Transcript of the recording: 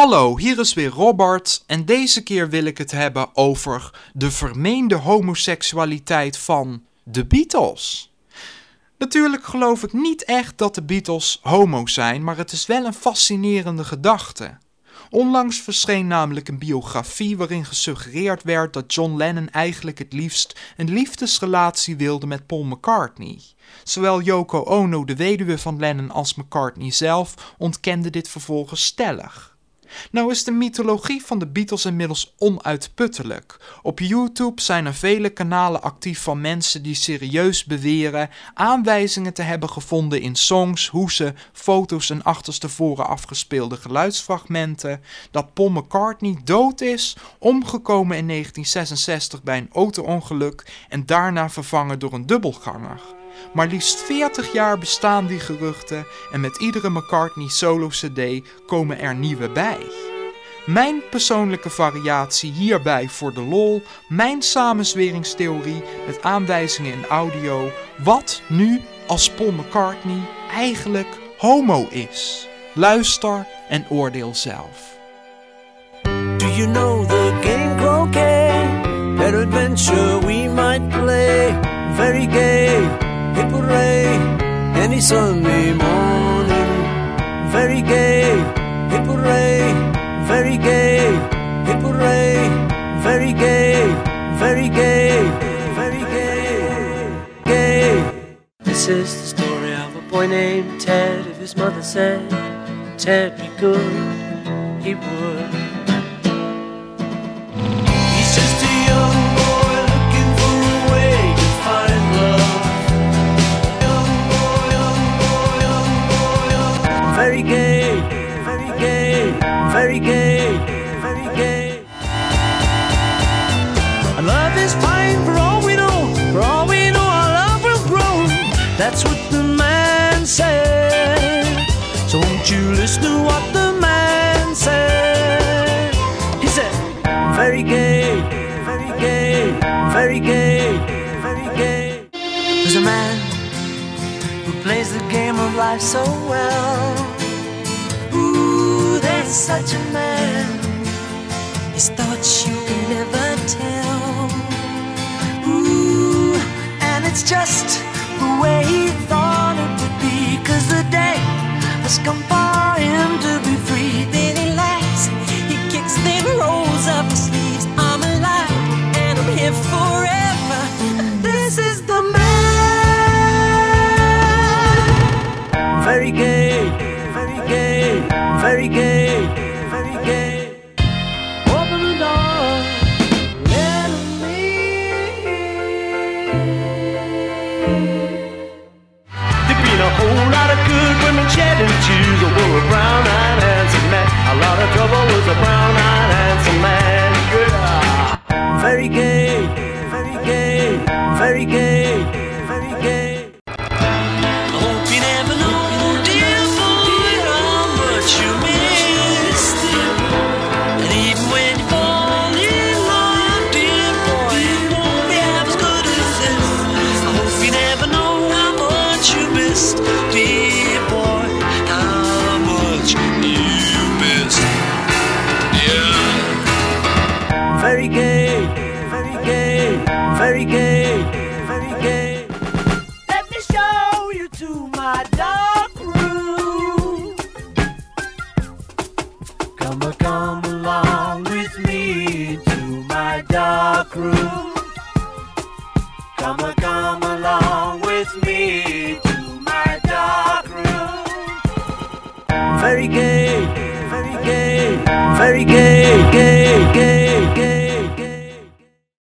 Hallo, hier is weer Robert en deze keer wil ik het hebben over de vermeende homoseksualiteit van de Beatles. Natuurlijk geloof ik niet echt dat de Beatles homo zijn, maar het is wel een fascinerende gedachte. Onlangs verscheen namelijk een biografie waarin gesuggereerd werd dat John Lennon eigenlijk het liefst een liefdesrelatie wilde met Paul McCartney. Zowel Yoko Ono, de weduwe van Lennon, als McCartney zelf ontkenden dit vervolgens stellig. Nou is de mythologie van de Beatles inmiddels onuitputtelijk. Op YouTube zijn er vele kanalen actief van mensen die serieus beweren aanwijzingen te hebben gevonden in songs, hoesen, foto's en achterstevoren afgespeelde geluidsfragmenten, dat Paul McCartney dood is, omgekomen in 1966 bij een auto-ongeluk en daarna vervangen door een dubbelganger. Maar liefst 40 jaar bestaan die geruchten en met iedere McCartney solo-cd komen er nieuwe bij. Mijn persoonlijke variatie hierbij voor de lol, mijn samenzweringstheorie met aanwijzingen in audio, wat nu als Paul McCartney eigenlijk homo is. Luister en oordeel zelf. Do you know the game croquet? adventure we might play, very gay. It would rain any Sunday morning. Very gay, it would rain, very gay, it would rain, very gay, very gay, very gay, gay. This is the story of a boy named Ted. If his mother said, Ted, be good, he would. That's what the man said. So won't you listen to what the man said? He said, very gay, very gay, very gay, very gay. There's a man who plays the game of life so well. Ooh, there's such a man. His thoughts you can never tell. Ooh, and it's just the way he thought it would be. Cause the day has come for him to be free. Then he laughs, he kicks, then rolls up his sleeves. I'm alive and I'm here forever. This is the man. Very gay, very gay, very gay. is a brown very gay, very gay, very gay, very gay. Let me show you to my dark room. Come, come along with me to my dark room. Come, come along with me to my dark room. Very gay, very gay, very gay, gay, gay.